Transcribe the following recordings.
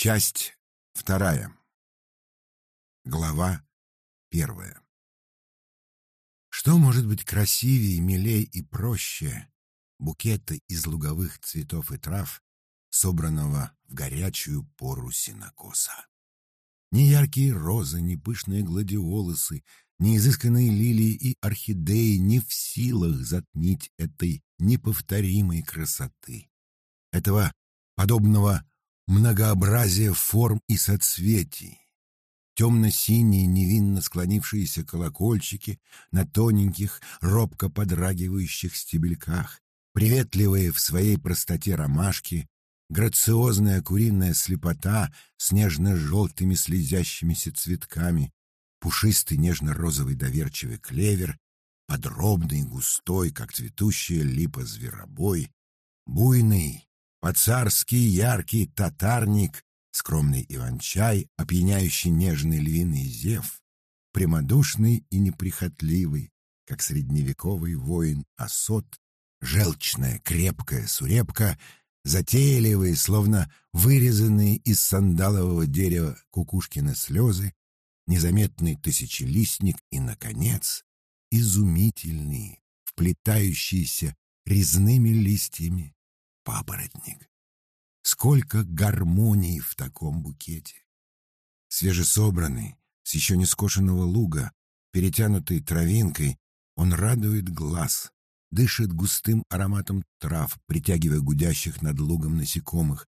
Часть вторая. Глава первая. Что может быть красивее, милей и проще букета из луговых цветов и трав, собранного в горячую пору синокоса? Ни яркие розы, ни пышные гладиолусы, ни изысканные лилии и орхидеи не в силах затмить этой неповторимой красоты, этого подобного многообразия форм и соцветий. Темно-синие, невинно склонившиеся колокольчики на тоненьких, робко подрагивающих стебельках, приветливые в своей простоте ромашки, грациозная куриная слепота с нежно-желтыми слезящимися цветками, пушистый нежно-розовый доверчивый клевер, подробный, густой, как цветущая липа зверобой, буйный, по-царски яркий татарник, скромный иван-чай, опьяняющий нежный львиный зев, прямодушный и неприхотливый, как средневековый воин осот, желчная крепкая сурепка, затейливые, словно вырезанные из сандалового дерева кукушкины слезы, незаметный тысячелистник и, наконец, изумительный, вплетающийся резными листьями папоротник. Сколько гармонии в таком букете! Свежесобранный, с еще не скошенного луга, перетянутый травинкой, он радует глаз, дышит густым ароматом трав, притягивая гудящих над лугом насекомых.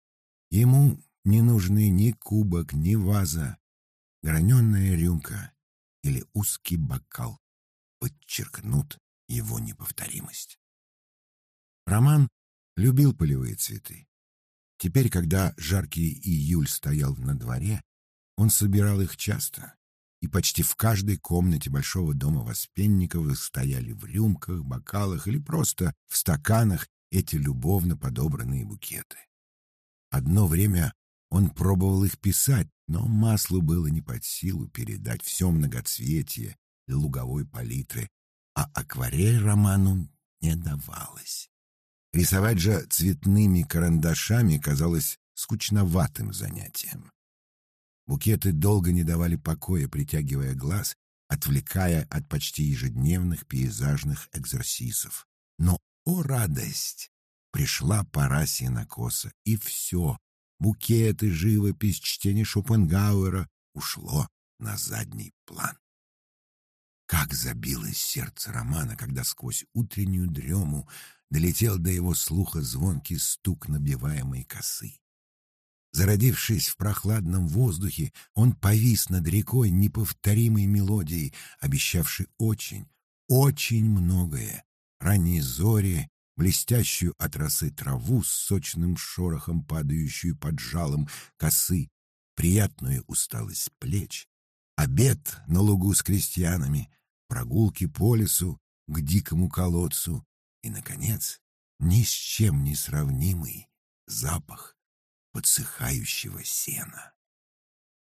Ему не нужны ни кубок, ни ваза, граненая рюмка или узкий бокал подчеркнут его неповторимость. Роман любил полевые цветы. Теперь, когда жаркий июль стоял на дворе, он собирал их часто, и почти в каждой комнате большого дома Воспенниковых стояли в рюмках, бокалах или просто в стаканах эти любовно подобранные букеты. Одно время он пробовал их писать, но маслу было не под силу передать все многоцветие луговой палитры, а акварель роману не давалось. Рисовать же цветными карандашами казалось скучноватым занятием. Букеты долго не давали покоя, притягивая глаз, отвлекая от почти ежедневных пейзажных экзерсисов. Но, о радость! Пришла пора сенокоса, и все, букеты, живопись, чтение Шопенгауэра ушло на задний план. Как забилось сердце Романа, когда сквозь утреннюю дрему долетел до его слуха звонкий стук набиваемой косы. Зародившись в прохладном воздухе, он повис над рекой неповторимой мелодией, обещавшей очень, очень многое. Ранние зори, блестящую от росы траву с сочным шорохом, падающую под жалом косы, приятную усталость плеч, обед на лугу с крестьянами, прогулки по лесу к дикому колодцу, и, наконец, ни с чем не сравнимый запах подсыхающего сена.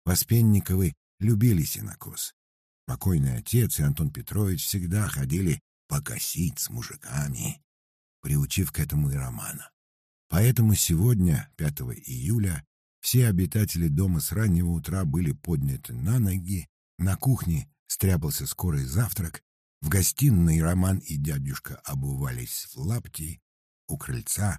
Воспенниковы любили сенокос. Покойный отец и Антон Петрович всегда ходили покосить с мужиками, приучив к этому и Романа. Поэтому сегодня, 5 июля, все обитатели дома с раннего утра были подняты на ноги, на кухне стряпался скорый завтрак, в гостиной Роман и дядюшка обувались в лапти. У крыльца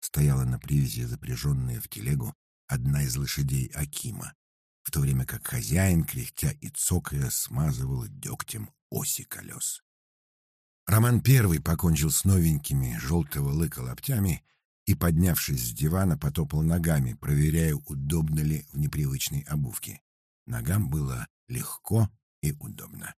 стояла на привязи запряженная в телегу одна из лошадей Акима, в то время как хозяин, кряхтя и цокая, смазывал дегтем оси колес. Роман первый покончил с новенькими желтого лыка лаптями и, поднявшись с дивана, потопал ногами, проверяя, удобно ли в непривычной обувке. Ногам было легко и удобно.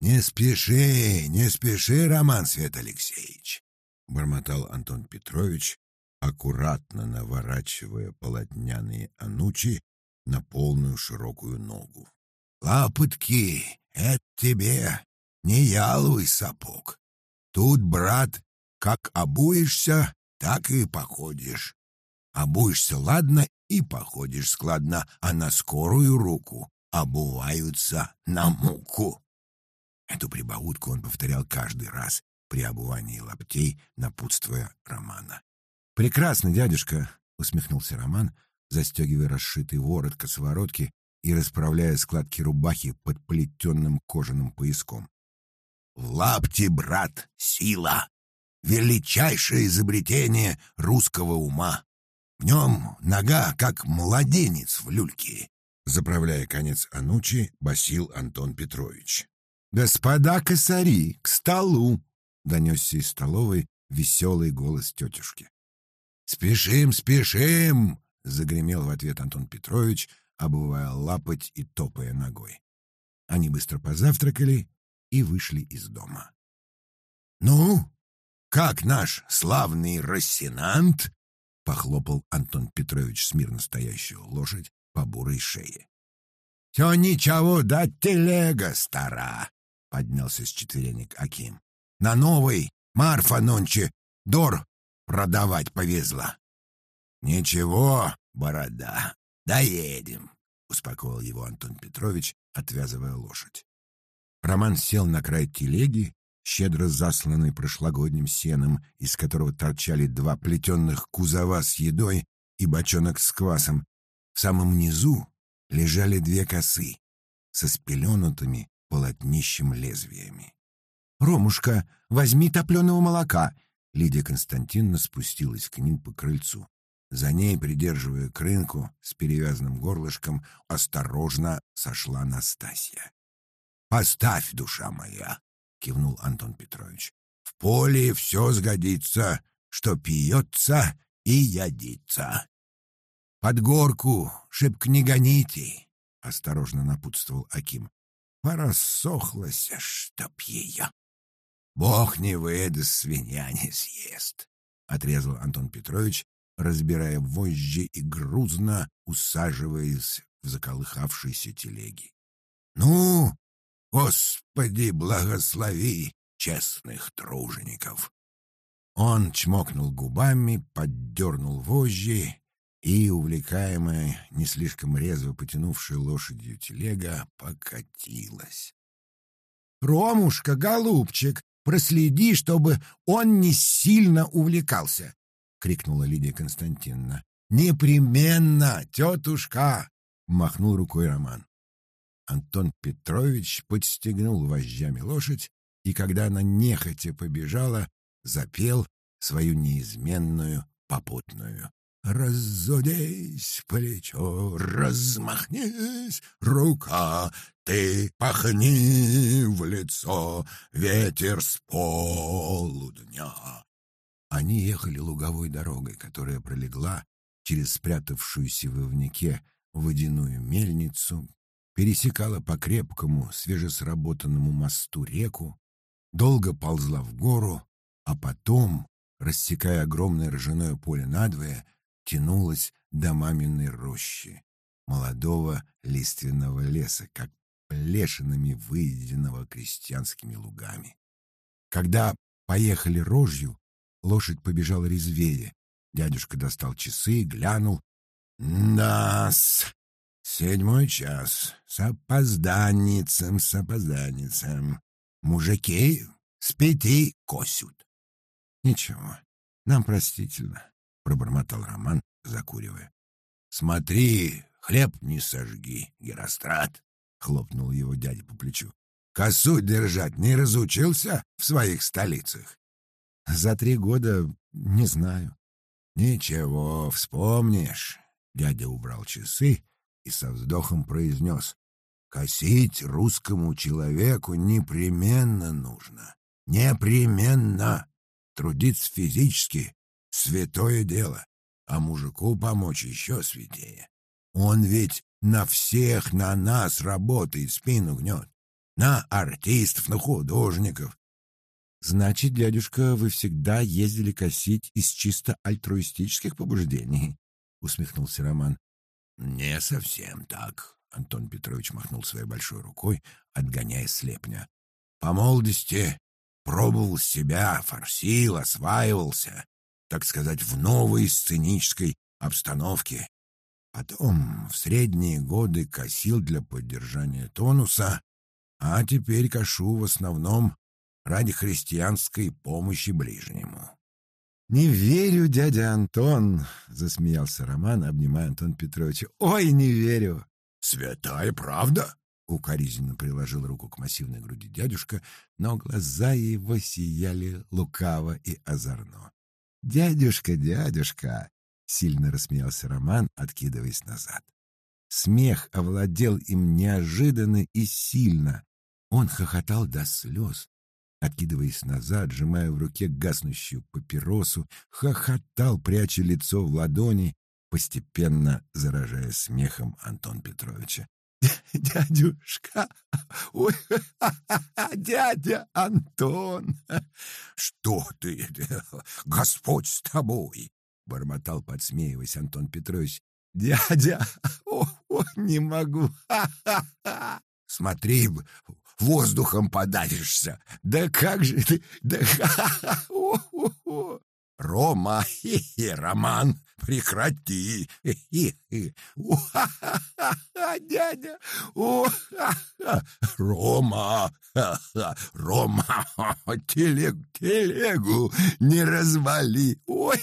«Не спеши, не спеши, Роман Свет Алексеевич!» — бормотал Антон Петрович, аккуратно наворачивая полотняные анучи на полную широкую ногу. «Лапотки, это тебе не яловый сапог. Тут, брат, как обуешься, так и походишь. Обуешься ладно и походишь складно, а на скорую руку обуваются на муку». Эту прибаутку он повторял каждый раз при обувании лаптей, напутствуя Романа. «Прекрасно, дядюшка!» — усмехнулся Роман, застегивая расшитый ворот косоворотки и расправляя складки рубахи под плетенным кожаным пояском. «В лапте, брат, сила! Величайшее изобретение русского ума! В нем нога, как младенец в люльке!» Заправляя конец анучи, басил Антон Петрович. «Господа косари, к столу!» — донесся из столовой веселый голос тетушки. «Спешим, спешим!» — загремел в ответ Антон Петрович, обувая лапоть и топая ногой. Они быстро позавтракали и вышли из дома. «Ну, как наш славный рассенант?» — похлопал Антон Петрович смирно стоящую лошадь по бурой шее. «Все ничего, да телега стара!» — поднялся с четверенек Аким. «На новый Марфа нонче дор продавать повезла». «Ничего, борода, доедем», — успокоил его Антон Петрович, отвязывая лошадь. Роман сел на край телеги, щедро засланный прошлогодним сеном, из которого торчали два плетенных кузова с едой и бочонок с квасом. В самом низу лежали две косы со спеленутыми полотнищем лезвиями. «Ромушка, возьми топленого молока!» Лидия Константиновна спустилась к ним по крыльцу. За ней, придерживая крынку с перевязанным горлышком, осторожно сошла Настасья. «Поставь, душа моя!» — кивнул Антон Петрович. «В поле все сгодится, что пьется и ядится. Под горку шибко не гоните!» — осторожно напутствовал Аким. «Порассохлась, чтоб ее!» «Бог не выдаст, свинья не съест!» — отрезал Антон Петрович разбирая вожжи и грузно усаживаясь в заколыхавшейся телеги. «Ну, Господи, благослови честных тружеников!» Он чмокнул губами, поддернул вожжи, и, увлекаемая, не слишком резво потянувшая лошадью телега, покатилась. «Ромушка, голубчик, проследи, чтобы он не сильно увлекался. — крикнула Лидия Константиновна. «Непременно, тетушка!» — махнул рукой Роман. Антон Петрович подстегнул вожжами лошадь, и когда она нехотя побежала, запел свою неизменную попутную. «Разудись плечо, размахнись, рука, ты пахни в лицо, ветер с полудня, они ехали луговой дорогой, которая пролегла через спрятавшуюся в ивнике водяную мельницу, пересекала по крепкому, свежесработанному мосту реку, долго ползла в гору, а потом, рассекая огромное ржаное поле надвое, тянулась до маминой рощи, молодого лиственного леса, как плешинами выеденного крестьянскими лугами. Когда поехали рожью, Лошадь побежала резвее. Дядюшка достал часы, глянул. «Да-с! Седьмой час. С опозданницем, с опозданницем. Мужики с пяти косют». «Ничего, нам простительно», — пробормотал Роман, закуривая. «Смотри, хлеб не сожги, Герострат», — хлопнул его дядя по плечу. «Косу держать не разучился в своих столицах?» За три года не знаю. Ничего, вспомнишь. Дядя убрал часы и со вздохом произнес. Косить русскому человеку непременно нужно. Непременно. Трудиться физически — святое дело, а мужику помочь еще святее. Он ведь на всех, на нас работает, спину гнет. На артистов, на художников, Значит, дядюшка, вы всегда ездили косить из чисто альтруистических побуждений, усмехнулся Роман. Не совсем так, Антон Петрович махнул своей большой рукой, отгоняя слепня. По молодости пробовал себя, форсил, осваивался, так сказать, в новой сценической обстановке. Потом в средние годы косил для поддержания тонуса, а теперь кашу в основном ради христианской помощи ближнему. «Не верю, дядя Антон!» — засмеялся Роман, обнимая Антон Петровича. «Ой, не верю!» «Святая правда!» — укоризненно приложил руку к массивной груди дядюшка, но глаза его сияли лукаво и озорно. «Дядюшка, дядюшка!» — сильно рассмеялся Роман, откидываясь назад. Смех овладел им неожиданно и сильно. Он хохотал до слез, откидываясь назад, сжимая в руке гаснущую папиросу, хохотал, пряча лицо в ладони, постепенно заражая смехом Антон Петровича. «Дядюшка! Ой, дядя Антон!» «Что ты? Господь с тобой!» — бормотал, подсмеиваясь Антон Петрович. «Дядя! О, не могу! Ха-ха-ха!» «Смотри, воздухом подавишься. Да как же ты? Да Рома, хи -хи, Роман, прекрати. Хи -хи. Дядя, Рома, Рома, телегу, телегу не развали. Ой,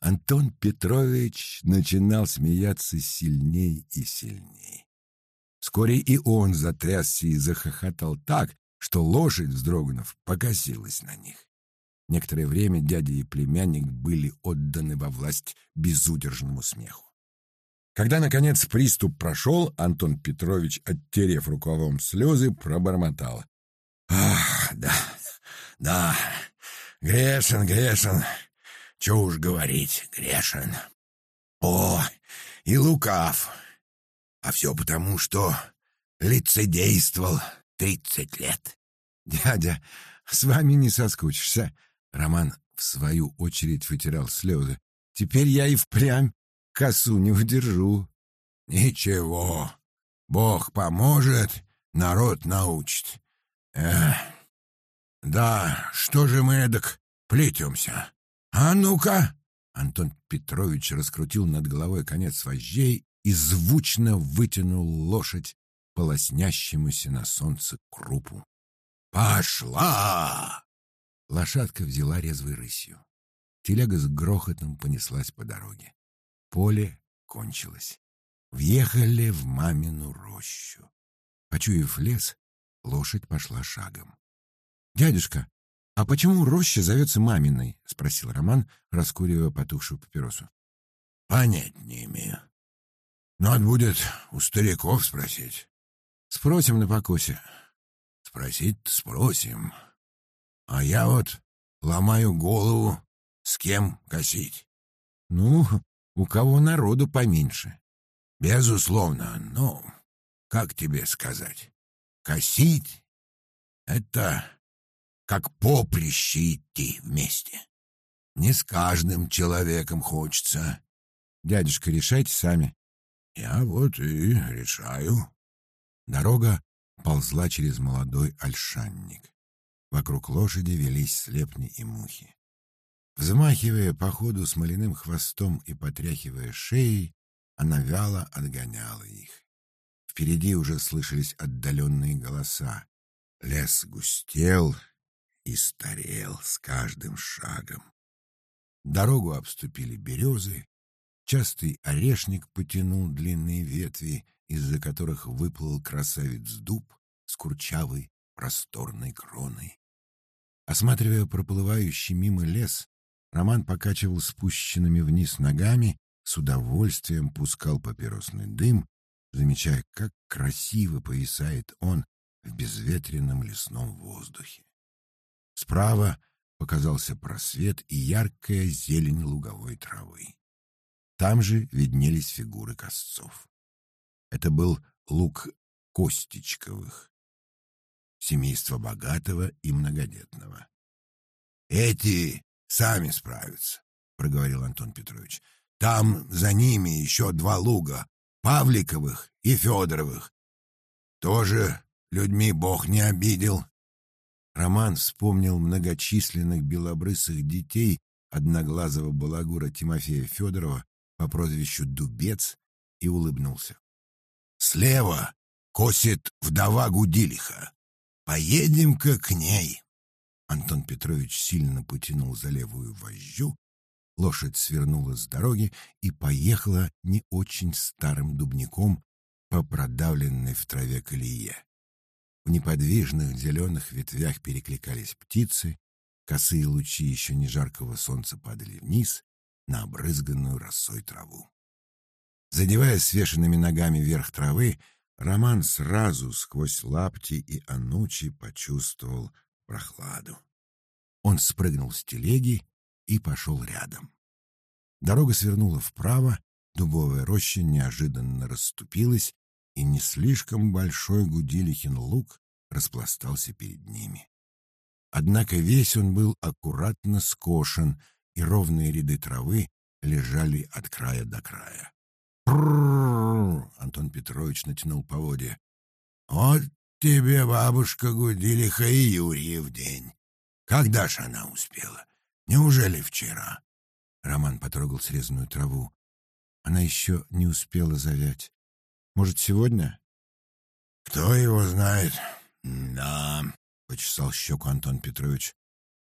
Антон Петрович начинал смеяться сильней и сильней. Вскоре и он затрясся и захохотал так, что лошадь, вздрогнув, покосилась на них. Некоторое время дядя и племянник были отданы во власть безудержному смеху. Когда, наконец, приступ прошел, Антон Петрович, оттерев рукавом слезы, пробормотал. «Ах, да, да, грешен, грешен, чего уж говорить, грешен. О, и лукав, а все потому, что лицедействовал тридцать лет. Дядя, с вами не соскучишься. Роман, в свою очередь, вытирал слезы. Теперь я и впрямь косу не удержу. Ничего, Бог поможет, народ научит. Эх, да, что же мы эдак плетемся? А ну-ка! Антон Петрович раскрутил над головой конец вожжей и звучно вытянул лошадь по лоснящемуся на солнце крупу. «Пошла!» Лошадка взяла резвой рысью. Телега с грохотом понеслась по дороге. Поле кончилось. Въехали в мамину рощу. Почуяв лес, лошадь пошла шагом. «Дядюшка, а почему роща зовется маминой?» — спросил Роман, раскуривая потухшую папиросу. «Понять не имею. Надо будет у стариков спросить. Спросим на покосе. спросить спросим. А я вот ломаю голову, с кем косить. Ну, у кого народу поменьше. Безусловно, но, как тебе сказать, косить — это как поприще идти вместе. Не с каждым человеком хочется. Дядюшка, решайте сами. Я вот и решаю. Дорога ползла через молодой ольшанник. Вокруг лошади велись слепни и мухи. Взмахивая по ходу смоляным хвостом и потряхивая шеей, она вяло отгоняла их. Впереди уже слышались отдаленные голоса. Лес густел и старел с каждым шагом. Дорогу обступили березы, Частый орешник потянул длинные ветви, из-за которых выплыл красавец-дуб с курчавой просторной кроной. Осматривая проплывающий мимо лес, Роман покачивал спущенными вниз ногами, с удовольствием пускал папиросный дым, замечая, как красиво повисает он в безветренном лесном воздухе. Справа показался просвет и яркая зелень луговой травы. Там же виднелись фигуры косцов. Это был лук Костичковых, семейство богатого и многодетного. «Эти сами справятся», — проговорил Антон Петрович. «Там за ними еще два луга, Павликовых и Федоровых. Тоже людьми Бог не обидел». Роман вспомнил многочисленных белобрысых детей одноглазого балагура Тимофея Федорова, по прозвищу Дубец и улыбнулся. «Слева косит вдова Гудилиха. Поедем-ка к ней». Антон Петрович сильно потянул за левую вожжу, лошадь свернула с дороги и поехала не очень старым дубником по продавленной в траве колее. В неподвижных зеленых ветвях перекликались птицы, косые лучи еще не жаркого солнца падали вниз на обрызганную росой траву. Задевая свешенными ногами вверх травы, Роман сразу сквозь лапти и анучи почувствовал прохладу. Он спрыгнул с телеги и пошел рядом. Дорога свернула вправо, дубовая роща неожиданно расступилась, и не слишком большой Гудилихин луг распластался перед ними. Однако весь он был аккуратно скошен, и ровные ряды травы лежали от края до края. Антон Петрович натянул поводья. «Вот тебе, бабушка, Гудилиха и Юрьев день. Когда ж она успела? Неужели вчера?» Роман потрогал срезанную траву. Она еще не успела завять. Может, сегодня? Кто его знает? Да, почесал щеку Антон Петрович.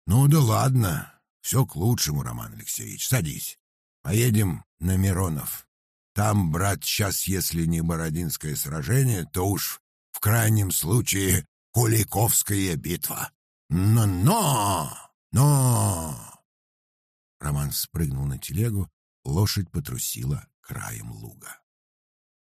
Ну да ладно, все к лучшему, Роман Алексеевич. Садись. Поедем на Миронов. Там, брат, сейчас, если не Бородинское сражение, то уж в крайнем случае Куликовская битва. Но-но! Но! Роман спрыгнул на телегу, лошадь потрусила краем луга.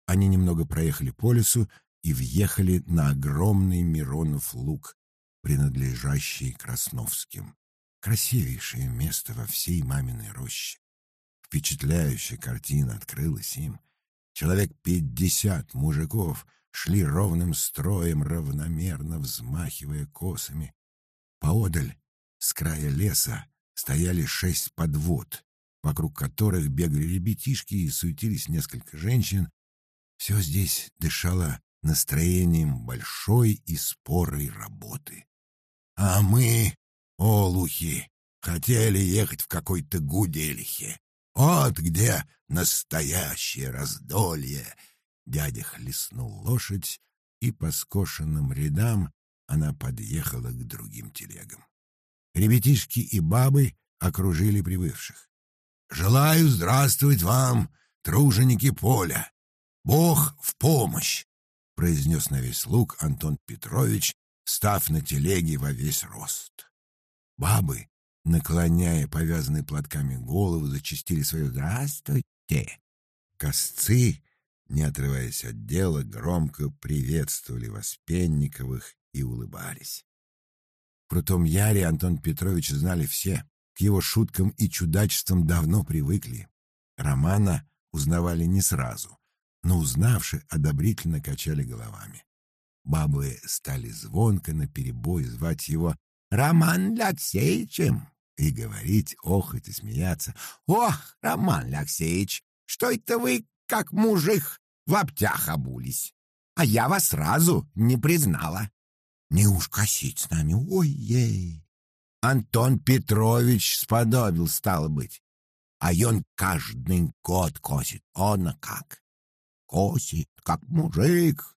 Они немного проехали по лесу и въехали на огромный Миронов луг, принадлежащий Красновским. Красивейшее место во всей маминой роще. Впечатляющая картина открылась им. Человек пятьдесят мужиков шли ровным строем, равномерно взмахивая косами. Поодаль, с края леса, стояли шесть подвод, вокруг которых бегали ребятишки и суетились несколько женщин, все здесь дышало настроением большой и спорой работы. А мы, олухи, хотели ехать в какой-то гуделихе. Вот где настоящее раздолье. Дядя хлестнул лошадь, и по скошенным рядам она подъехала к другим телегам. Ребятишки и бабы окружили прибывших. «Желаю здравствовать вам, труженики поля! Бог в помощь!» — произнес на весь луг Антон Петрович, став на телеге во весь рост. Бабы, наклоняя повязанные платками голову, зачастили свое «Здравствуйте!». Косцы, не отрываясь от дела, громко приветствовали Воспенниковых и улыбались. В Крутом Яре Антон Петрович знали все. К его шуткам и чудачествам давно привыкли. Романа узнавали не сразу но узнавши, одобрительно качали головами. Бабы стали звонко наперебой звать его «Роман Алексеевичем» и говорить, охать и смеяться. «Ох, Роман Алексеевич, что это вы, как мужик, в лаптях обулись? А я вас сразу не признала. Не уж косить с нами, ой-ей!» Антон Петрович сподобил, стало быть. А он каждый год косит, он как косит, как мужик.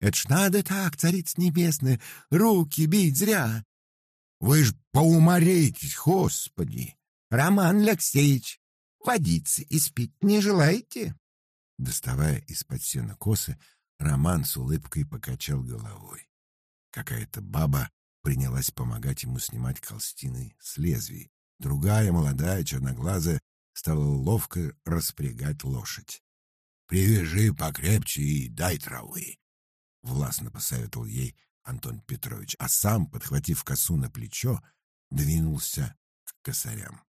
Это ж надо так, царица небесная, руки бить зря. Вы ж поуморитесь, господи. Роман Алексеевич, водиться и спить не желаете? Доставая из-под сена косы, Роман с улыбкой покачал головой. Какая-то баба принялась помогать ему снимать колстины с лезвий. Другая, молодая, черноглазая, стала ловко распрягать лошадь. Привяжи покрепче и дай травы. Властно посоветовал ей Антон Петрович, а сам, подхватив косу на плечо, двинулся к косарям.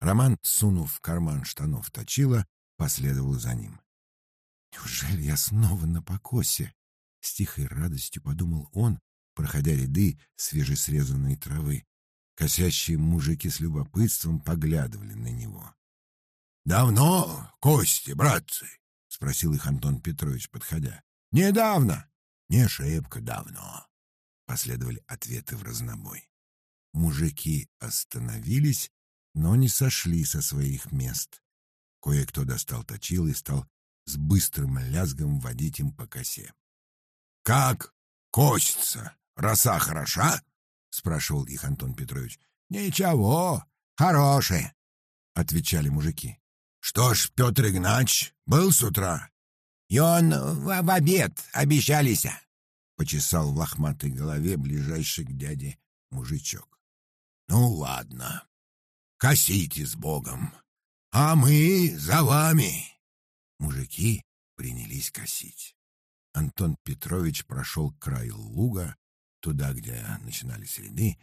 Роман, сунув в карман штанов точила, последовал за ним. «Неужели я снова на покосе?» С тихой радостью подумал он, проходя ряды свежесрезанной травы. Косящие мужики с любопытством поглядывали на него. «Давно, Кости, братцы?» — спросил их Антон Петрович, подходя. «Недавно». «Не шибко давно», — последовали ответы в разнобой. Мужики остановились, но не сошли со своих мест. Кое-кто достал точил и стал с быстрым лязгом водить им по косе. «Как косится? Роса хороша?» — спрашивал их Антон Петрович. Ничего, хорошие, отвечали мужики. Что ж, Петр Игнач был с утра? Он в, обед обещались. Почесал в лохматой голове ближайший к дяде мужичок. Ну ладно, косите с Богом, а мы за вами. Мужики принялись косить. Антон Петрович прошел к краю луга, туда, где начинались ряды,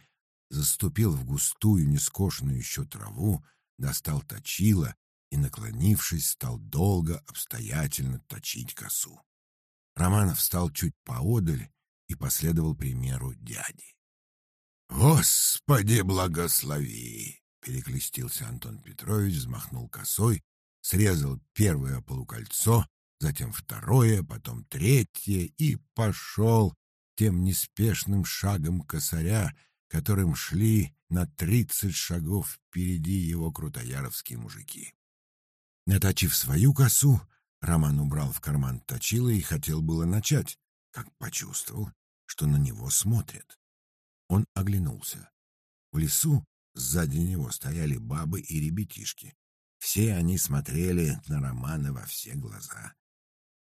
заступил в густую, нескошенную еще траву, достал точило и, наклонившись, стал долго, обстоятельно точить косу. Романов встал чуть поодаль и последовал примеру дяди. «Господи, благослови!» — перекрестился Антон Петрович, взмахнул косой, срезал первое полукольцо, затем второе, потом третье и пошел тем неспешным шагом косаря, которым шли на тридцать шагов впереди его крутояровские мужики. Наточив свою косу, Роман убрал в карман точило и хотел было начать, как почувствовал, что на него смотрят. Он оглянулся. В лесу сзади него стояли бабы и ребятишки. Все они смотрели на Романа во все глаза.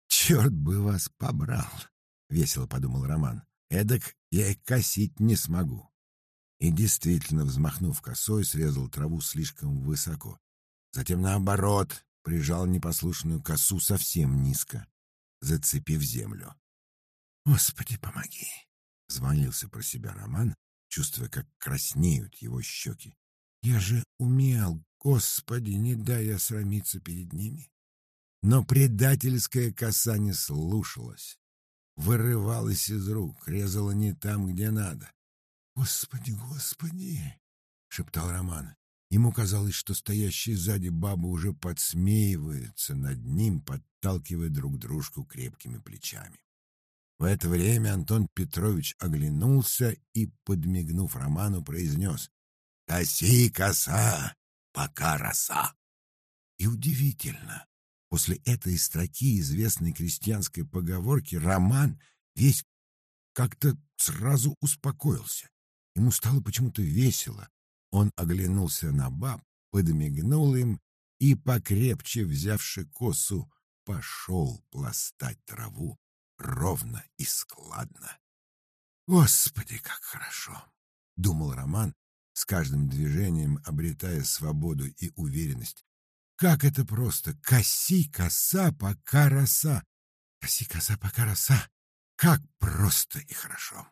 «Черт бы вас побрал!» — весело подумал Роман. «Эдак я и косить не смогу». И действительно, взмахнув косой, срезал траву слишком высоко. Затем, наоборот, прижал непослушную косу совсем низко, зацепив землю. «Господи, помоги!» — звонился про себя Роман, чувствуя, как краснеют его щеки. «Я же умел, Господи, не дай я срамиться перед ними!» Но предательская коса не слушалась, вырывалась из рук, резала не там, где надо. «Господи, Господи!» — шептал Роман. Ему казалось, что стоящие сзади бабы уже подсмеиваются над ним, подталкивая друг дружку крепкими плечами. В это время Антон Петрович оглянулся и, подмигнув Роману, произнес «Коси, коса, пока роса». И удивительно, после этой строки известной крестьянской поговорки Роман весь как-то сразу успокоился. Ему стало почему-то весело, он оглянулся на баб, подмигнул им и, покрепче взявши косу, пошел пластать траву ровно и складно. «Господи, как хорошо!» — думал Роман, с каждым движением обретая свободу и уверенность. «Как это просто! Коси коса, пока роса! Коси коса, пока роса! Как просто и хорошо!»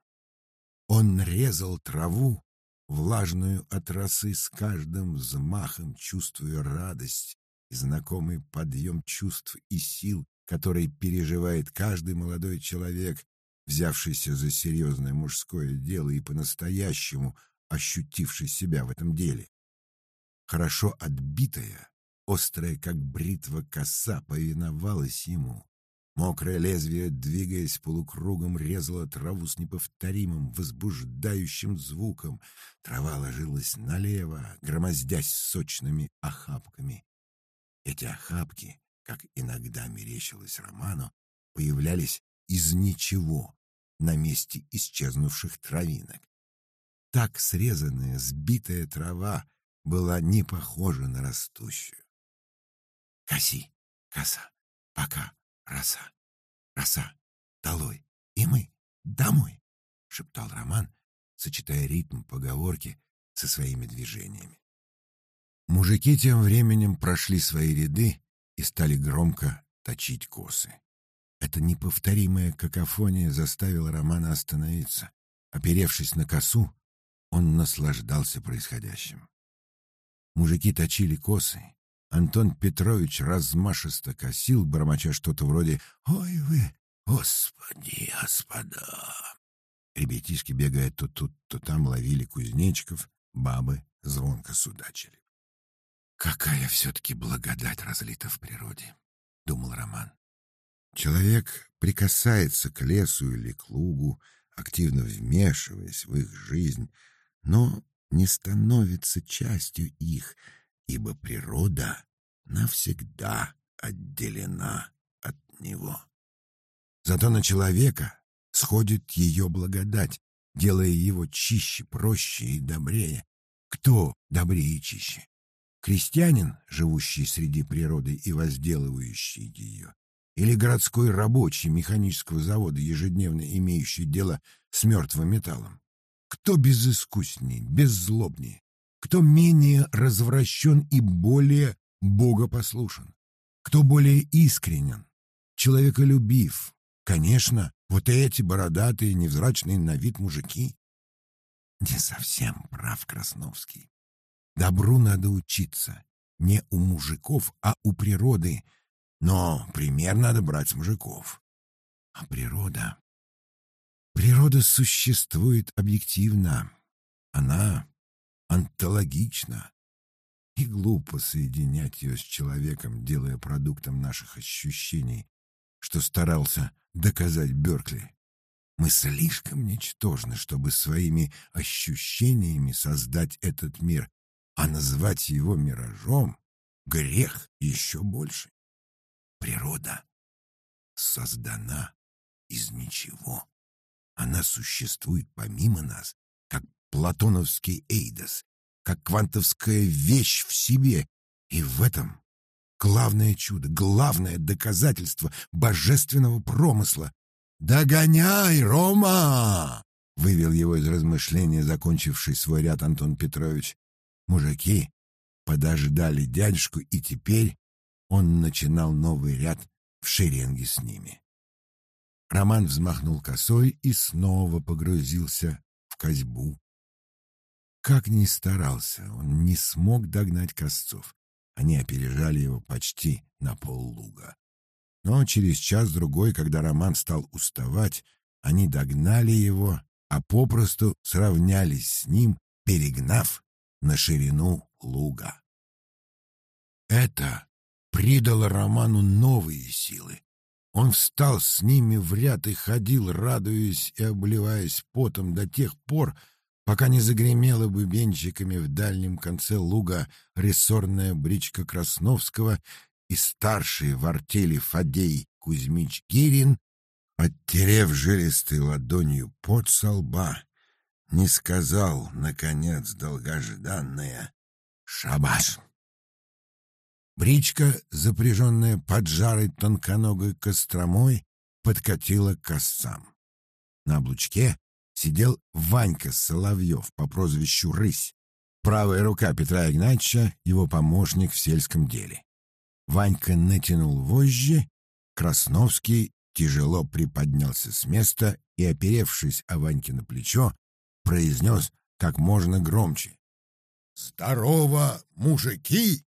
Он резал траву, влажную от росы с каждым взмахом, чувствуя радость и знакомый подъем чувств и сил, который переживает каждый молодой человек, взявшийся за серьезное мужское дело и по-настоящему ощутивший себя в этом деле. Хорошо отбитая, острая, как бритва коса, повиновалась ему, Мокрое лезвие, двигаясь полукругом, резало траву с неповторимым, возбуждающим звуком. Трава ложилась налево, громоздясь сочными охапками. Эти охапки, как иногда мерещилось Роману, появлялись из ничего на месте исчезнувших травинок. Так срезанная, сбитая трава была не похожа на растущую. «Коси, коса, пока!» Роса, роса, долой, и мы домой, — шептал Роман, сочетая ритм поговорки со своими движениями. Мужики тем временем прошли свои ряды и стали громко точить косы. Эта неповторимая какофония заставила Романа остановиться. Оперевшись на косу, он наслаждался происходящим. Мужики точили косы, Антон Петрович размашисто косил, бормоча что-то вроде «Ой вы, господи, господа!» Ребятишки, бегая то тут, то там, ловили кузнечиков, бабы звонко судачили. «Какая все-таки благодать разлита в природе!» — думал Роман. Человек прикасается к лесу или к лугу, активно вмешиваясь в их жизнь, но не становится частью их — ибо природа навсегда отделена от него. Зато на человека сходит ее благодать, делая его чище, проще и добрее. Кто добрее и чище? Крестьянин, живущий среди природы и возделывающий ее, или городской рабочий механического завода, ежедневно имеющий дело с мертвым металлом? Кто безыскуснее, беззлобнее? Кто менее развращен и более богопослушен? Кто более искренен, человеколюбив? Конечно, вот эти бородатые, невзрачные на вид мужики. Не совсем прав Красновский. Добру надо учиться не у мужиков, а у природы, но пример надо брать с мужиков. А природа... Природа существует объективно. Она онтологична. И глупо соединять ее с человеком, делая продуктом наших ощущений, что старался доказать Беркли. Мы слишком ничтожны, чтобы своими ощущениями создать этот мир, а назвать его миражом — грех еще больше. Природа создана из ничего. Она существует помимо нас, как платоновский эйдос, как квантовская вещь в себе. И в этом главное чудо, главное доказательство божественного промысла. «Догоняй, Рома!» — вывел его из размышления, закончивший свой ряд Антон Петрович. Мужики подождали дядюшку, и теперь он начинал новый ряд в шеренге с ними. Роман взмахнул косой и снова погрузился в козьбу. Как ни старался, он не смог догнать косцов. Они опережали его почти на поллуга. Но через час-другой, когда Роман стал уставать, они догнали его, а попросту сравнялись с ним, перегнав на ширину луга. Это придало Роману новые силы. Он встал с ними в ряд и ходил, радуясь и обливаясь потом до тех пор, пока не загремела бубенчиками в дальнем конце луга рессорная бричка Красновского и старший в артели Фадей Кузьмич Гирин, оттерев жилистой ладонью под со лба, не сказал, наконец, долгожданное «Шабаш!». Бричка, запряженная поджарой тонконогой костромой, подкатила к косцам. На облучке сидел Ванька Соловьев по прозвищу Рысь, правая рука Петра Игнатьевича, его помощник в сельском деле. Ванька натянул вожжи, Красновский тяжело приподнялся с места и, оперевшись о Ваньке на плечо, произнес как можно громче. «Здорово, мужики!»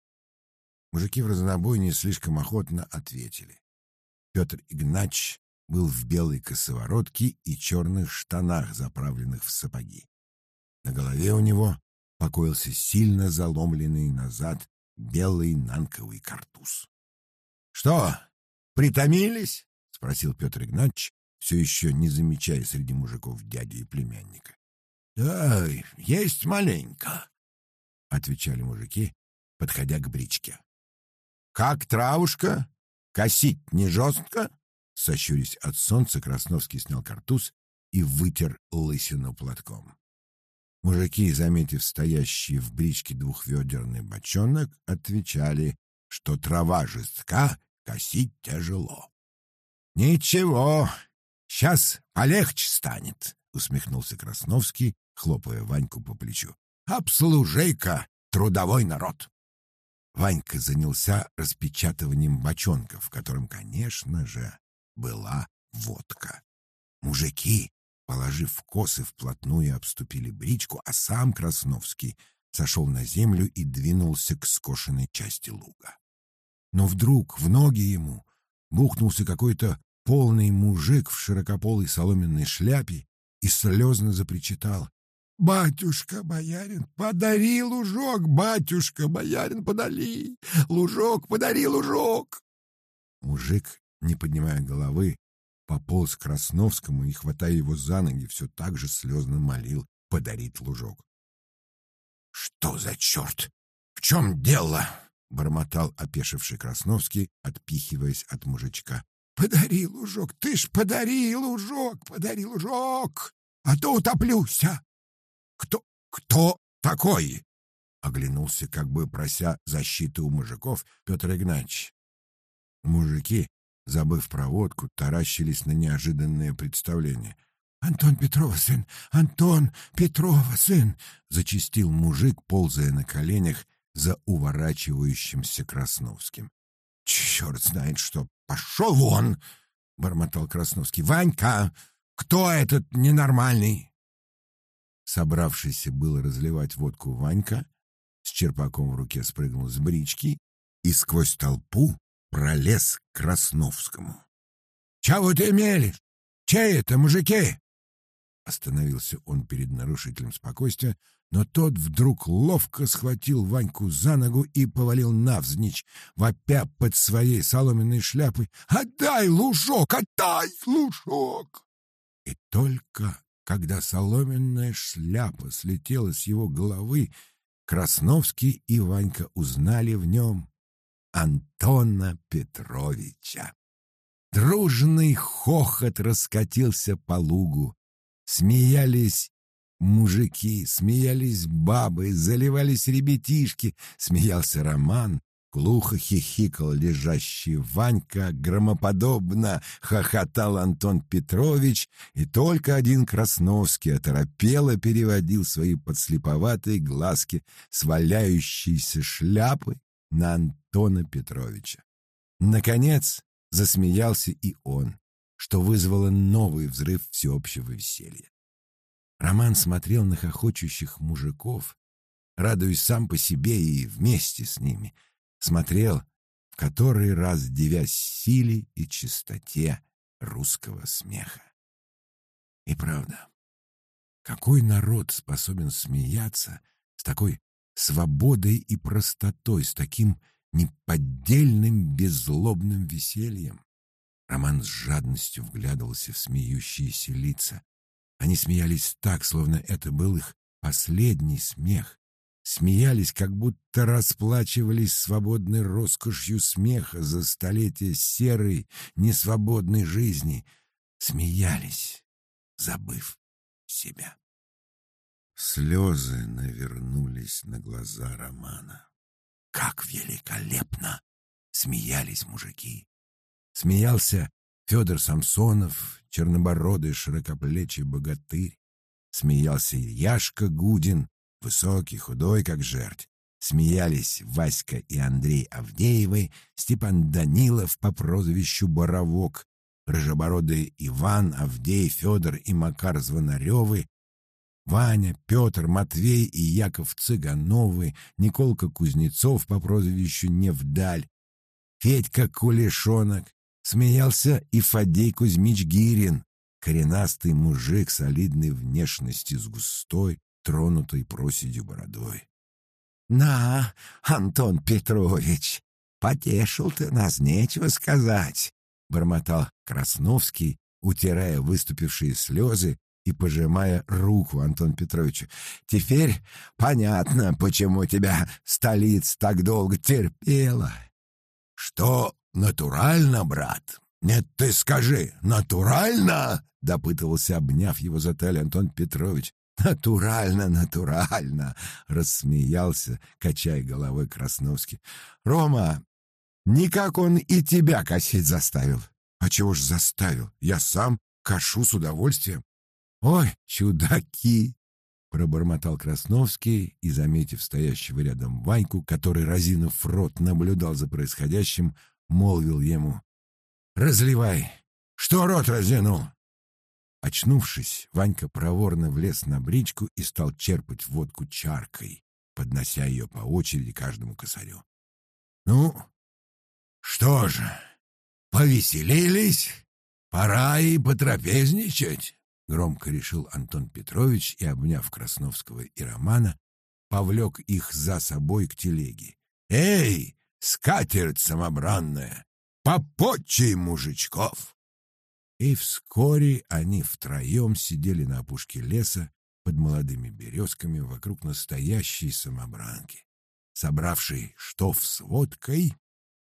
Мужики в разнобой не слишком охотно ответили. Петр Игнач был в белой косоворотке и черных штанах, заправленных в сапоги. На голове у него покоился сильно заломленный назад белый нанковый картуз. — Что, притомились? — спросил Петр Игнатьевич, все еще не замечая среди мужиков дядю и племянника. — Да, есть маленько, — отвечали мужики, подходя к бричке. — Как травушка? Косить не жестко? Сощурясь от солнца, Красновский снял картуз и вытер лысину платком. Мужики, заметив стоящий в бричке двухведерный бочонок, отвечали, что трава жестка, косить тяжело. — Ничего, сейчас полегче станет, — усмехнулся Красновский, хлопая Ваньку по плечу. — Обслужи-ка, трудовой народ! Ванька занялся распечатыванием бочонков, в котором, конечно же, была водка. Мужики, положив косы, вплотную обступили бричку, а сам Красновский сошел на землю и двинулся к скошенной части луга. Но вдруг в ноги ему бухнулся какой-то полный мужик в широкополой соломенной шляпе и слезно запричитал. «Батюшка, боярин, подари лужок! Батюшка, боярин, подари! Лужок, подари лужок!» Мужик не поднимая головы, пополз к Красновскому и, хватая его за ноги, все так же слезно молил подарить лужок. — Что за черт? В чем дело? — бормотал опешивший Красновский, отпихиваясь от мужичка. — Подари лужок, ты ж подари лужок, подари лужок! а то утоплюсь, а!» «Кто, кто такой?» — оглянулся, как бы прося защиты у мужиков Петр Игнатьевич. Мужики, забыв про водку, таращились на неожиданное представление. «Антон Петрова сын! Антон Петрова сын!» — зачистил мужик, ползая на коленях за уворачивающимся Красновским. «Черт знает что! Пошел вон!» — бормотал Красновский. «Ванька! Кто этот ненормальный?» Собравшийся было разливать водку Ванька с черпаком в руке спрыгнул с брички и сквозь толпу пролез к Красновскому. «Чего ты мелешь? Чей это, мужики?» Остановился он перед нарушителем спокойствия, но тот вдруг ловко схватил Ваньку за ногу и повалил навзничь, вопя под своей соломенной шляпой «Отдай лужок! Отдай лужок!» И только когда соломенная шляпа слетела с его головы, Красновский и Ванька узнали в нем Антона Петровича. Дружный хохот раскатился по лугу. Смеялись мужики, смеялись бабы, заливались ребятишки, смеялся Роман, глухо хихикал лежащий Ванька, громоподобно хохотал Антон Петрович, и только один Красновский оторопело переводил свои подслеповатые глазки с валяющейся шляпы на Антона Петровича. Наконец засмеялся и он, что вызвало новый взрыв всеобщего веселья. Роман смотрел на хохочущих мужиков, радуясь сам по себе и вместе с ними, смотрел, в который раз девясь силе и чистоте русского смеха. И правда, какой народ способен смеяться с такой свободой и простотой, с таким неподдельным беззлобным весельем? Роман с жадностью вглядывался в смеющиеся лица. Они смеялись так, словно это был их последний смех. Смеялись, как будто расплачивались свободной роскошью смеха за столетия серой, несвободной жизни. Смеялись, забыв себя. Слезы навернулись на глаза Романа. Как великолепно смеялись мужики! Смеялся Федор Самсонов, чернобородый широкоплечий богатырь. Смеялся Яшка Гудин, высокий, худой, как жерть. Смеялись Васька и Андрей Авдеевы, Степан Данилов по прозвищу Боровок, рыжебородый Иван, Авдей, Федор и Макар Звонаревы, Ваня, Петр, Матвей и Яков Цыгановы, Николка Кузнецов по прозвищу Невдаль, Федька Кулешонок, смеялся и Фадей Кузьмич Гирин, коренастый мужик солидной внешности с густой, тронутой проседью бородой. — На, Антон Петрович, потешил ты нас, нечего сказать, — бормотал Красновский, утирая выступившие слезы и пожимая руку Антон Петровичу. «Теперь понятно, почему тебя столица так долго терпела». «Что натурально, брат? Нет, ты скажи, натурально?» — допытывался, обняв его за талию Антон Петрович. «Натурально, натурально!» — рассмеялся, качая головой Красновский. «Рома, никак он и тебя косить заставил». «А чего ж заставил? Я сам кашу с удовольствием. «Ой, чудаки!» — пробормотал Красновский и, заметив стоящего рядом Ваньку, который, разинув рот, наблюдал за происходящим, молвил ему. «Разливай! Что рот разинул?» Очнувшись, Ванька проворно влез на бричку и стал черпать водку чаркой, поднося ее по очереди каждому косарю. «Ну, что же, повеселились? Пора и потрапезничать!» Громко решил Антон Петрович и, обняв Красновского и Романа, повлек их за собой к телеге. «Эй, скатерть самобранная, попотчей мужичков!» И вскоре они втроем сидели на опушке леса под молодыми березками вокруг настоящей самобранки, собравшей штоф с водкой,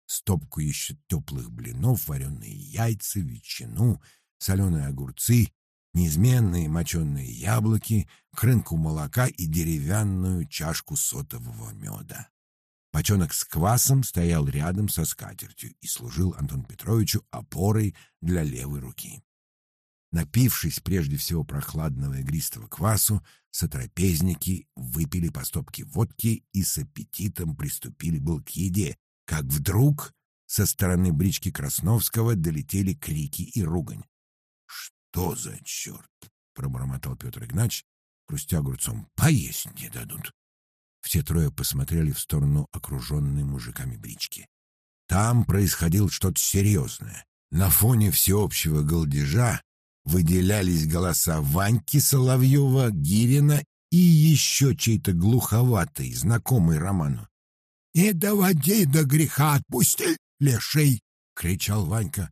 стопку еще теплых блинов, вареные яйца, ветчину, соленые огурцы неизменные моченые яблоки, крынку молока и деревянную чашку сотового меда. Бочонок с квасом стоял рядом со скатертью и служил Антон Петровичу опорой для левой руки. Напившись прежде всего прохладного игристого квасу, сотрапезники выпили по стопке водки и с аппетитом приступили был к еде, как вдруг со стороны брички Красновского долетели крики и ругань. «Что за черт?» — пробормотал Петр Игнач, хрустя огурцом. «Поесть не дадут». Все трое посмотрели в сторону окруженной мужиками брички. Там происходило что-то серьезное. На фоне всеобщего голдежа выделялись голоса Ваньки Соловьева, Гирина и еще чей-то глуховатый, знакомый Роману. «Не доводи до греха, отпусти, леший!» — кричал Ванька.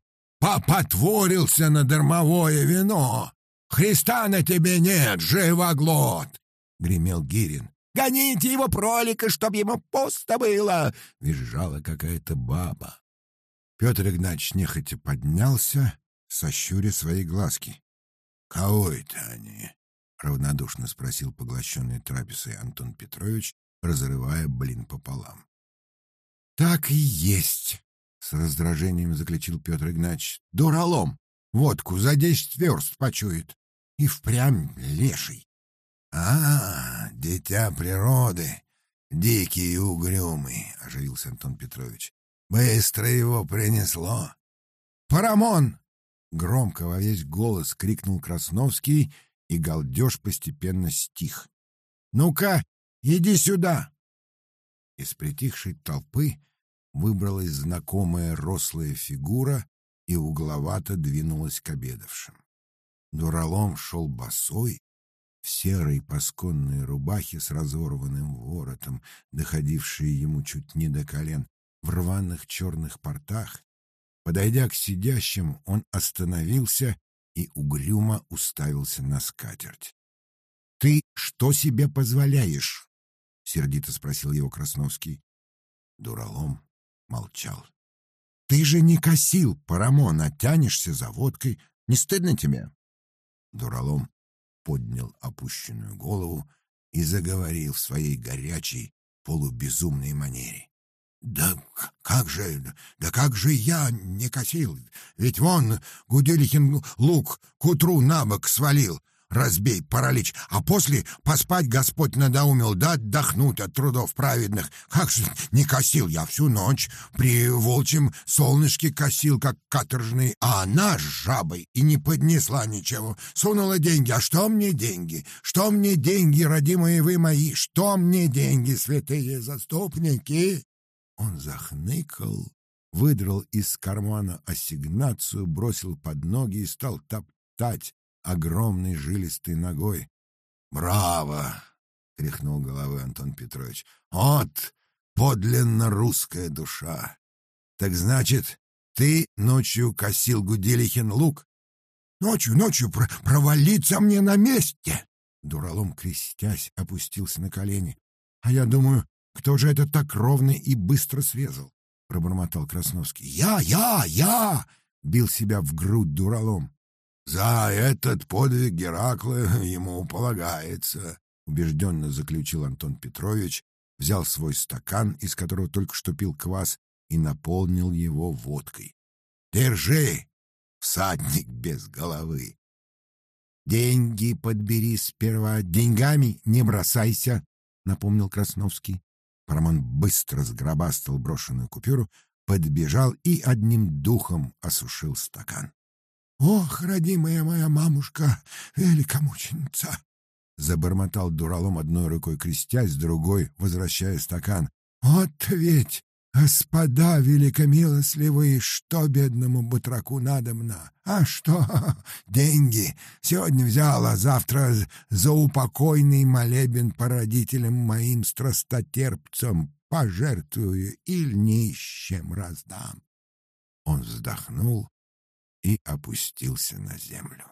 «Попотворился на дармовое вино! Христа на тебе нет, живоглот!» — гремел Гирин. «Гоните его пролика, чтоб ему пусто было!» — визжала какая-то баба. Петр Игнатьевич нехотя поднялся, сощуря свои глазки. «Кого это они?» — равнодушно спросил поглощенный трапезой Антон Петрович, разрывая блин пополам. «Так и есть!» — с раздражением заключил Петр Игнатьевич. «Дуралом! Водку за десять верст почует! И впрямь леший!» «А, дитя природы, дикий и угрюмый!» — оживился Антон Петрович. «Быстро его принесло!» «Парамон!» Громко во весь голос крикнул Красновский, и галдеж постепенно стих. «Ну-ка, иди сюда!» Из притихшей толпы выбралась знакомая рослая фигура и угловато двинулась к обедавшим. Дуралом шел босой, в серой пасконной рубахе с разорванным воротом, доходившей ему чуть не до колен, в рваных черных портах Подойдя к сидящим, он остановился и угрюмо уставился на скатерть. — Ты что себе позволяешь? — сердито спросил его Красновский. Дуралом молчал. — Ты же не косил, Парамон, а тянешься за водкой. Не стыдно тебе? Дуралом поднял опущенную голову и заговорил в своей горячей, полубезумной манере. Да как же, да как же я не косил? Ведь вон Гуделихин лук к утру на бок свалил, разбей паралич, а после поспать Господь надоумил, да отдохнуть от трудов праведных. Как же не косил я всю ночь, при волчьем солнышке косил, как каторжный, а она с жабой и не поднесла ничего. Сунула деньги, а что мне деньги? Что мне деньги, родимые вы мои? Что мне деньги, святые заступники? Он захныкал, выдрал из кармана ассигнацию, бросил под ноги и стал топтать огромной жилистой ногой. «Браво!» — тряхнул головой Антон Петрович. «Вот подлинно русская душа! Так значит, ты ночью косил Гуделихин лук?» «Ночью, ночью про провалиться мне на месте!» Дуралом, крестясь, опустился на колени. «А я думаю, кто же это так ровно и быстро срезал? пробормотал Красновский. Я, я, я! бил себя в грудь дуралом. За этот подвиг Геракла ему полагается, убежденно заключил Антон Петрович, взял свой стакан, из которого только что пил квас, и наполнил его водкой. Держи, всадник без головы. Деньги подбери сперва, деньгами не бросайся, напомнил Красновский. Парамон быстро сгробастал брошенную купюру, подбежал и одним духом осушил стакан. «Ох, родимая моя мамушка, великомученица!» Забормотал дуралом одной рукой крестясь, другой возвращая стакан. «Вот ведь «Господа великомилостливые, что бедному батраку надобно? А что? Деньги. Сегодня взял, а завтра за упокойный молебен по родителям моим страстотерпцам пожертвую или нищим раздам». Он вздохнул и опустился на землю.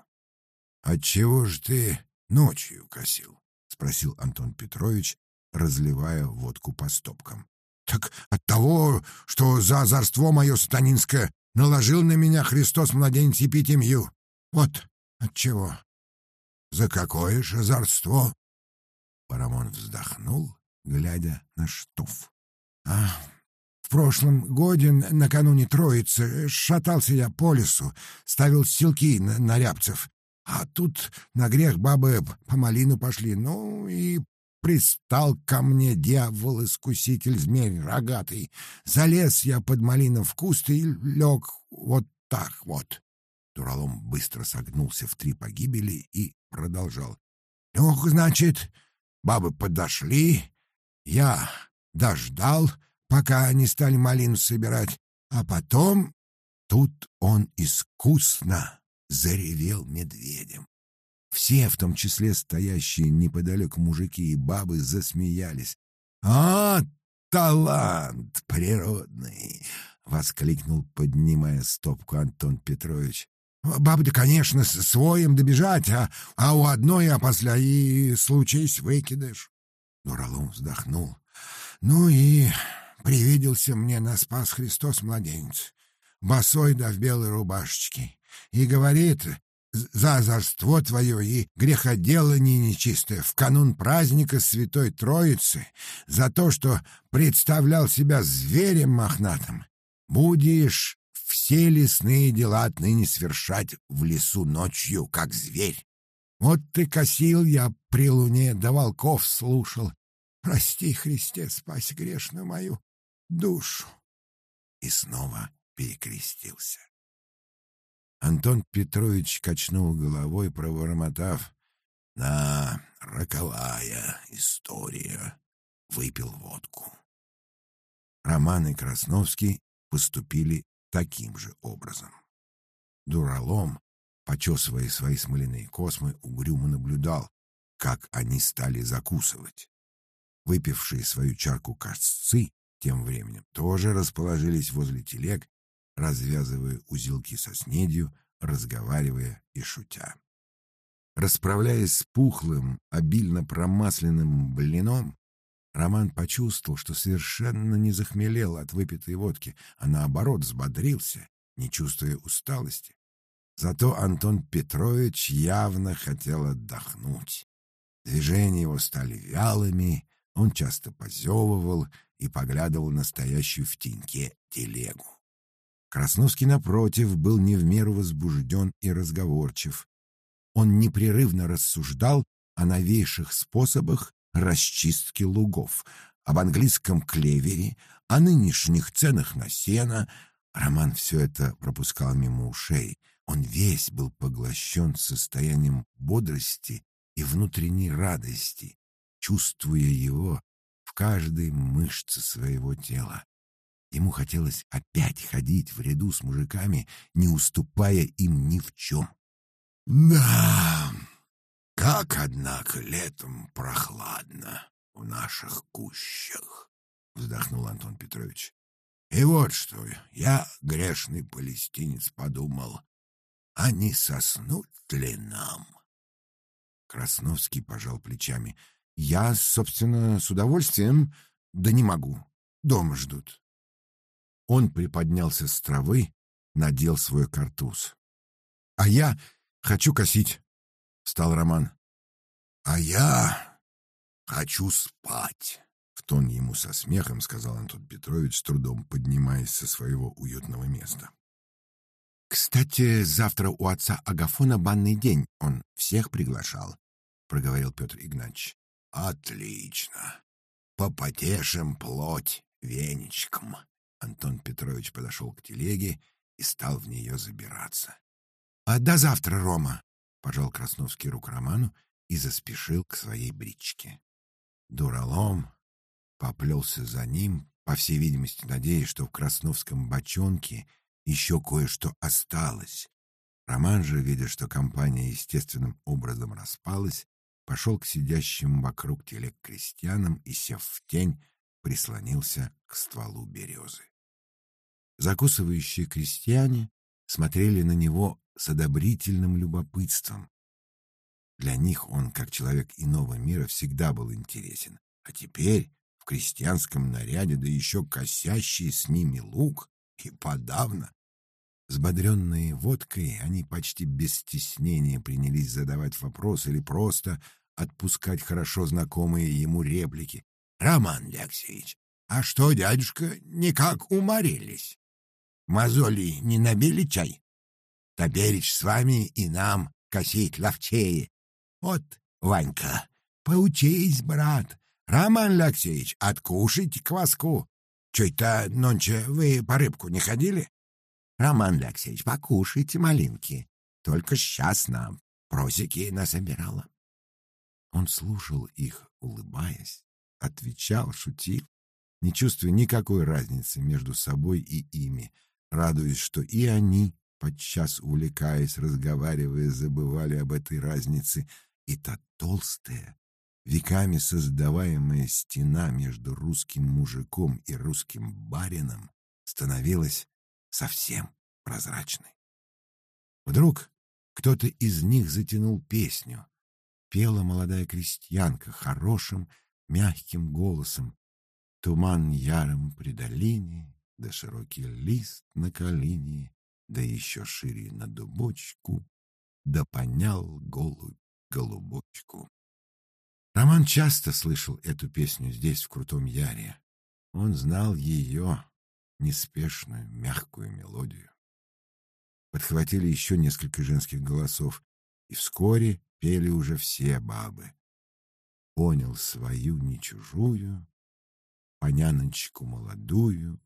«Отчего ж ты ночью косил?» — спросил Антон Петрович, разливая водку по стопкам. Так от того, что за озорство мое сатанинское наложил на меня Христос младенец епитемью. Вот от чего. За какое же озорство? Парамон вздохнул, глядя на штоф. А, в прошлом годе, накануне Троицы, шатался я по лесу, ставил силки на, на рябцев. А тут на грех бабы по малину пошли. Ну и пристал ко мне дьявол-искуситель, змей рогатый. Залез я под малином в куст и лег вот так вот. Дуралом быстро согнулся в три погибели и продолжал. Ну, значит, бабы подошли, я дождал, пока они стали малину собирать, а потом тут он искусно заревел медведем. Все, в том числе стоящие неподалеку мужики и бабы, засмеялись. «А, талант природный!» — воскликнул, поднимая стопку Антон Петрович. «Бабы-то, конечно, своим добежать, а, а у одной, а после и случись выкидыш». Нуралум вздохнул. «Ну и привиделся мне на спас Христос младенец, босой да в белой рубашечке, и говорит, за озорство твое и греходелание нечистое в канун праздника Святой Троицы, за то, что представлял себя зверем мохнатым, будешь все лесные дела отныне свершать в лесу ночью, как зверь. Вот ты косил я при луне, да волков слушал. Прости, Христе, спаси грешную мою душу. И снова перекрестился. Антон Петрович качнул головой, пробормотав. «На, роковая история!» Выпил водку. Роман и Красновский поступили таким же образом. Дуралом, почесывая свои смоляные космы, угрюмо наблюдал, как они стали закусывать. Выпившие свою чарку косцы тем временем тоже расположились возле телег развязывая узелки со снедью, разговаривая и шутя. Расправляясь с пухлым, обильно промасленным блином, Роман почувствовал, что совершенно не захмелел от выпитой водки, а наоборот взбодрился, не чувствуя усталости. Зато Антон Петрович явно хотел отдохнуть. Движения его стали вялыми, он часто позевывал и поглядывал на стоящую в теньке телегу. Красновский, напротив, был не в меру возбужден и разговорчив. Он непрерывно рассуждал о новейших способах расчистки лугов, об английском клевере, о нынешних ценах на сено. Роман все это пропускал мимо ушей. Он весь был поглощен состоянием бодрости и внутренней радости, чувствуя его каждой мышце своего тела. Ему хотелось опять ходить в ряду с мужиками, не уступая им ни в чем. «Да, как, однако, летом прохладно в наших кущах», — вздохнул Антон Петрович. «И вот что, я, грешный палестинец, подумал, а не соснуть ли нам?» Красновский пожал плечами. «Я, собственно, с удовольствием, да не могу. Дома ждут». Он приподнялся с травы, надел свой картуз. — А я хочу косить, — встал Роман. — А я хочу спать, — в тон ему со смехом сказал Антон Петрович, с трудом поднимаясь со своего уютного места. — Кстати, завтра у отца Агафона банный день, он всех приглашал, — проговорил Петр Игнатьевич. — Отлично. Попотешим плоть веничком. Антон Петрович подошел к телеге и стал в нее забираться. — А до завтра, Рома! — пожал Красновский рук Роману и заспешил к своей бричке. Дуралом поплелся за ним, по всей видимости, надеясь, что в красновском бочонке еще кое-что осталось. Роман же, видя, что компания естественным образом распалась, пошел к сидящим вокруг телег крестьянам и, сев в тень, прислонился к стволу березы. Закусывающие крестьяне смотрели на него с одобрительным любопытством. Для них он, как человек иного мира, всегда был интересен. А теперь в крестьянском наряде, да еще косящий с ними лук, и подавно. Сбодренные водкой, они почти без стеснения принялись задавать вопросы или просто отпускать хорошо знакомые ему реплики. «Роман Алексеевич, а что, дядюшка, никак уморились? Мозоли не набили чай? Топеречь с вами и нам косить ловчее. Вот, Ванька, поучись, брат. Роман Алексеевич, откушайте кваску. Чуть-то нонче вы по рыбку не ходили? Роман Алексеевич, покушайте малинки. Только сейчас нам просеки насобирала. Он слушал их, улыбаясь, отвечал, шутил, не чувствуя никакой разницы между собой и ими, радуясь, что и они, подчас увлекаясь, разговаривая, забывали об этой разнице, и та толстая, веками создаваемая стена между русским мужиком и русским барином становилась совсем прозрачной. Вдруг кто-то из них затянул песню. Пела молодая крестьянка хорошим, мягким голосом. Туман яром при долине, да широкий лист на калине, да еще шире на дубочку, да понял голубь голубочку. Роман часто слышал эту песню здесь, в Крутом Яре. Он знал ее, неспешную, мягкую мелодию. Подхватили еще несколько женских голосов, и вскоре пели уже все бабы. Понял свою, не чужую, поняночку молодую,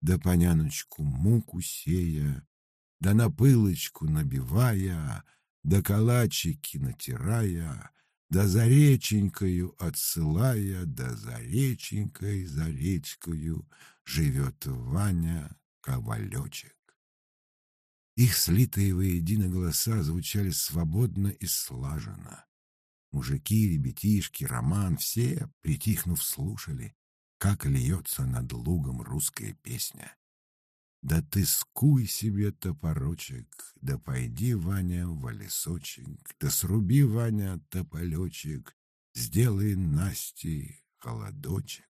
да поняночку муку сея, да на пылочку набивая, да калачики натирая, да за реченькою отсылая, да за реченькой, за речкою живет Ваня Ковалечек. Их слитые воедино голоса звучали свободно и слаженно. Мужики, ребятишки, роман — все, притихнув, слушали, как льется над лугом русская песня. Да ты скуй себе топорочек, да пойди, Ваня, в лесочек, да сруби, Ваня, тополечек, сделай Насте холодочек.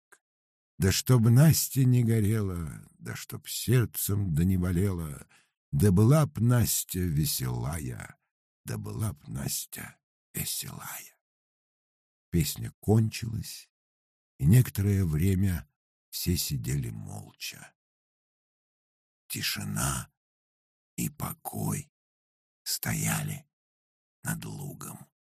Да чтоб Настя не горела, да чтоб сердцем да не болела, да была б Настя веселая, да была б Настя веселая. Песня кончилась, и некоторое время все сидели молча. Тишина и покой стояли над лугом.